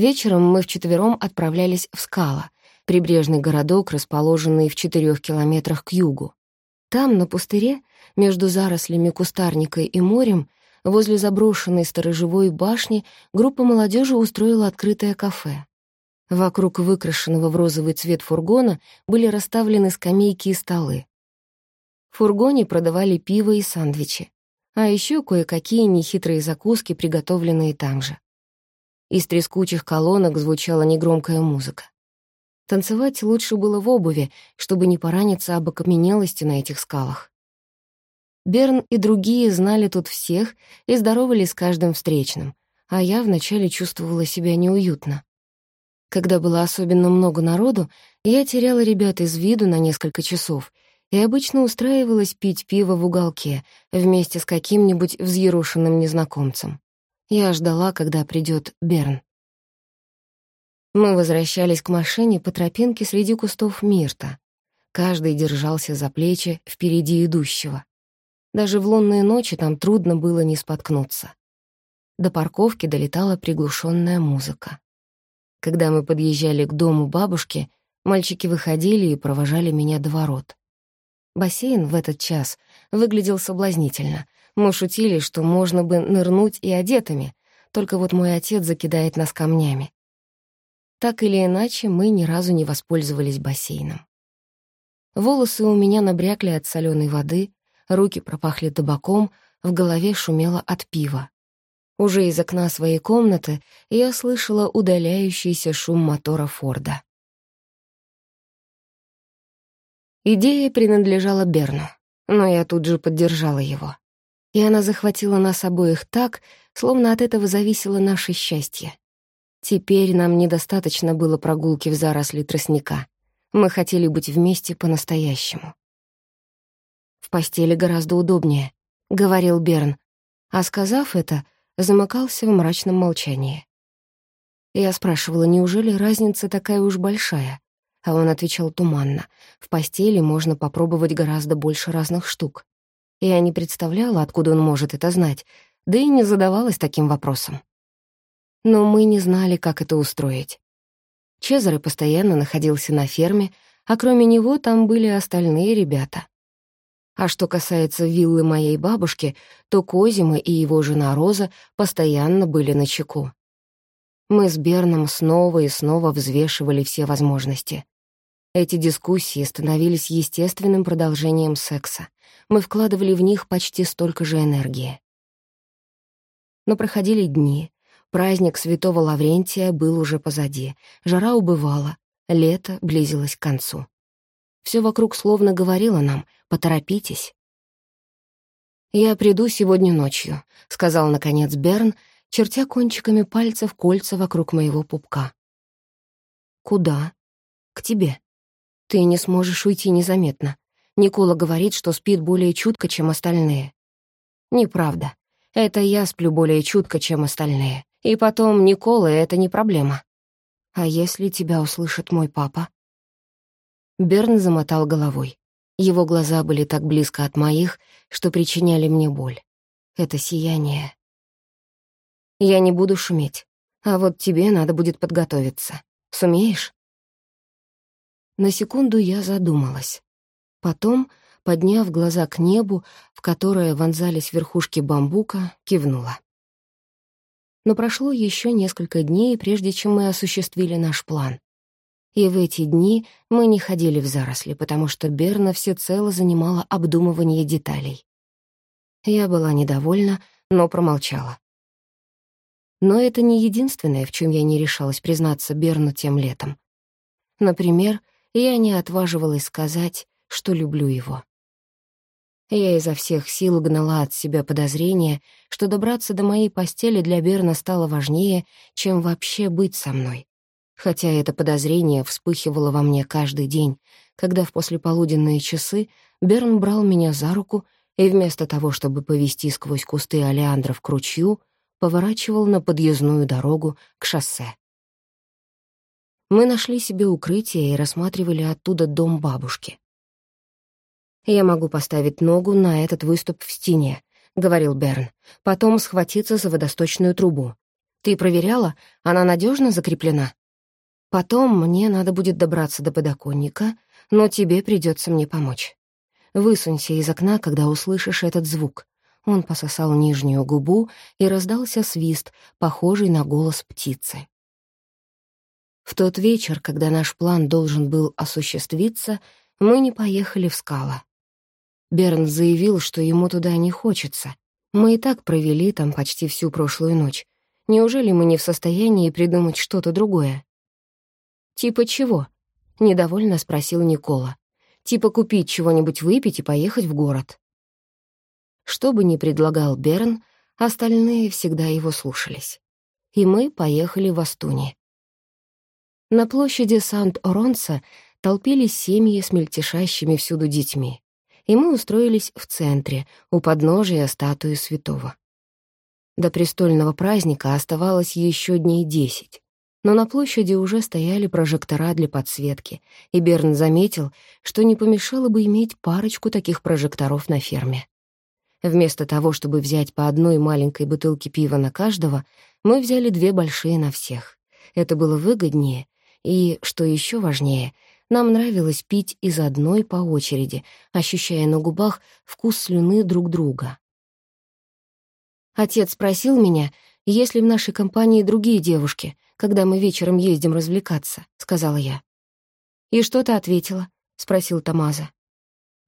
Вечером мы вчетвером отправлялись в Скала, прибрежный городок, расположенный в четырех километрах к югу. Там, на пустыре, между зарослями кустарника и морем, возле заброшенной сторожевой башни, группа молодежи устроила открытое кафе. Вокруг выкрашенного в розовый цвет фургона были расставлены скамейки и столы. В фургоне продавали пиво и сандвичи, а еще кое-какие нехитрые закуски, приготовленные там же. Из трескучих колонок звучала негромкая музыка. Танцевать лучше было в обуви, чтобы не пораниться об окаменелости на этих скалах. Берн и другие знали тут всех и здоровались с каждым встречным, а я вначале чувствовала себя неуютно. Когда было особенно много народу, я теряла ребят из виду на несколько часов и обычно устраивалась пить пиво в уголке вместе с каким-нибудь взъерошенным незнакомцем. Я ждала, когда придет Берн. Мы возвращались к машине по тропинке среди кустов мирта. Каждый держался за плечи впереди идущего. Даже в лунные ночи там трудно было не споткнуться. До парковки долетала приглушенная музыка. Когда мы подъезжали к дому бабушки, мальчики выходили и провожали меня до ворот. Бассейн в этот час выглядел соблазнительно. Мы шутили, что можно бы нырнуть и одетыми, только вот мой отец закидает нас камнями. Так или иначе, мы ни разу не воспользовались бассейном. Волосы у меня набрякли от соленой воды, руки пропахли табаком, в голове шумело от пива. Уже из окна своей комнаты я слышала удаляющийся шум мотора Форда. Идея принадлежала Берну, но я тут же поддержала его. И она захватила нас обоих так, словно от этого зависело наше счастье. Теперь нам недостаточно было прогулки в заросли тростника. Мы хотели быть вместе по-настоящему. «В постели гораздо удобнее», — говорил Берн. А сказав это, замыкался в мрачном молчании. Я спрашивала, неужели разница такая уж большая? А он отвечал туманно. В постели можно попробовать гораздо больше разных штук. Я не представляла, откуда он может это знать, да и не задавалась таким вопросом. Но мы не знали, как это устроить. Чезаре постоянно находился на ферме, а кроме него там были остальные ребята. А что касается виллы моей бабушки, то Козима и его жена Роза постоянно были на чеку. Мы с Берном снова и снова взвешивали все возможности. Эти дискуссии становились естественным продолжением секса. Мы вкладывали в них почти столько же энергии. Но проходили дни. Праздник Святого Лаврентия был уже позади. Жара убывала, лето близилось к концу. Все вокруг словно говорило нам «поторопитесь». «Я приду сегодня ночью», — сказал, наконец, Берн, чертя кончиками пальцев кольца вокруг моего пупка. «Куда?» «К тебе. Ты не сможешь уйти незаметно. Никола говорит, что спит более чутко, чем остальные». «Неправда. Это я сплю более чутко, чем остальные. И потом, Никола — это не проблема. А если тебя услышит мой папа?» Берн замотал головой. Его глаза были так близко от моих, что причиняли мне боль. Это сияние. Я не буду шуметь. А вот тебе надо будет подготовиться. Сумеешь? На секунду я задумалась. Потом, подняв глаза к небу, в которое вонзались верхушки бамбука, кивнула. Но прошло еще несколько дней, прежде чем мы осуществили наш план. И в эти дни мы не ходили в заросли, потому что Берна всецело занимала обдумывание деталей. Я была недовольна, но промолчала. Но это не единственное, в чем я не решалась признаться Берну тем летом. Например, я не отваживалась сказать, что люблю его. Я изо всех сил гнала от себя подозрение, что добраться до моей постели для Берна стало важнее, чем вообще быть со мной хотя это подозрение вспыхивало во мне каждый день, когда в послеполуденные часы Берн брал меня за руку и вместо того, чтобы повести сквозь кусты олеандров к ручью, поворачивал на подъездную дорогу к шоссе. Мы нашли себе укрытие и рассматривали оттуда дом бабушки. «Я могу поставить ногу на этот выступ в стене», — говорил Берн, «потом схватиться за водосточную трубу. Ты проверяла? Она надежно закреплена? Потом мне надо будет добраться до подоконника, но тебе придется мне помочь. Высунься из окна, когда услышишь этот звук. Он пососал нижнюю губу, и раздался свист, похожий на голос птицы. В тот вечер, когда наш план должен был осуществиться, мы не поехали в скала. Берн заявил, что ему туда не хочется. Мы и так провели там почти всю прошлую ночь. Неужели мы не в состоянии придумать что-то другое? «Типа чего?» — недовольно спросил Никола. «Типа купить чего-нибудь выпить и поехать в город». Что бы ни предлагал Берн, остальные всегда его слушались. И мы поехали в Астуни. На площади Сант-Оронса толпились семьи с мельтешащими всюду детьми, и мы устроились в центре, у подножия статуи святого. До престольного праздника оставалось еще дней десять, но на площади уже стояли прожектора для подсветки, и Берн заметил, что не помешало бы иметь парочку таких прожекторов на ферме. Вместо того, чтобы взять по одной маленькой бутылке пива на каждого, мы взяли две большие на всех. Это было выгоднее, и, что еще важнее, нам нравилось пить из одной по очереди, ощущая на губах вкус слюны друг друга. Отец спросил меня, есть ли в нашей компании другие девушки, когда мы вечером ездим развлекаться, — сказала я. «И что ты ответила?» — спросил Тамаза.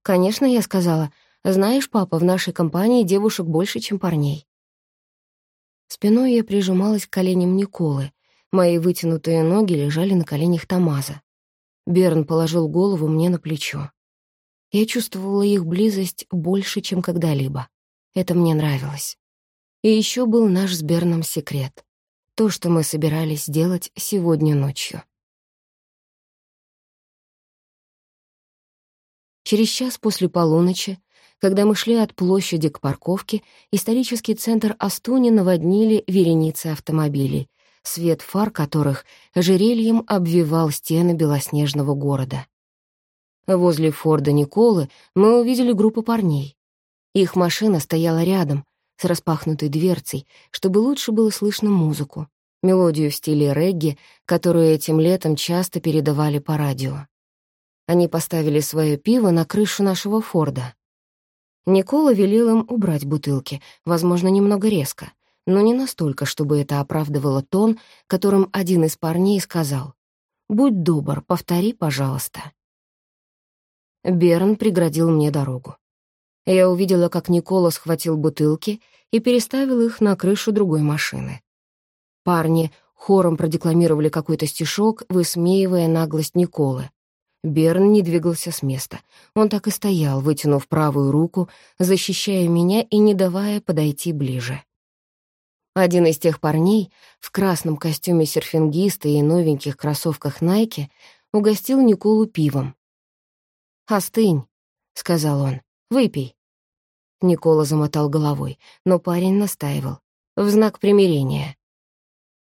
«Конечно, я сказала, знаешь, папа, в нашей компании девушек больше, чем парней». Спиной я прижималась к коленям Николы. Мои вытянутые ноги лежали на коленях Тамаза. Берн положил голову мне на плечо. Я чувствовала их близость больше, чем когда-либо. Это мне нравилось. И еще был наш с Берном секрет. То, что мы собирались сделать сегодня ночью. Через час после полуночи когда мы шли от площади к парковке, исторический центр Астуни наводнили вереницы автомобилей, свет фар которых ожерельем обвивал стены белоснежного города. Возле Форда Николы мы увидели группу парней. Их машина стояла рядом, с распахнутой дверцей, чтобы лучше было слышно музыку, мелодию в стиле регги, которую этим летом часто передавали по радио. Они поставили свое пиво на крышу нашего Форда. Никола велел им убрать бутылки, возможно, немного резко, но не настолько, чтобы это оправдывало тон, которым один из парней сказал «Будь добр, повтори, пожалуйста». Берн преградил мне дорогу. Я увидела, как Никола схватил бутылки и переставил их на крышу другой машины. Парни хором продекламировали какой-то стишок, высмеивая наглость Николы. Берн не двигался с места. Он так и стоял, вытянув правую руку, защищая меня и не давая подойти ближе. Один из тех парней в красном костюме серфингиста и новеньких кроссовках Найки угостил Николу пивом. «Остынь», — сказал он, — «выпей». Никола замотал головой, но парень настаивал. В знак примирения.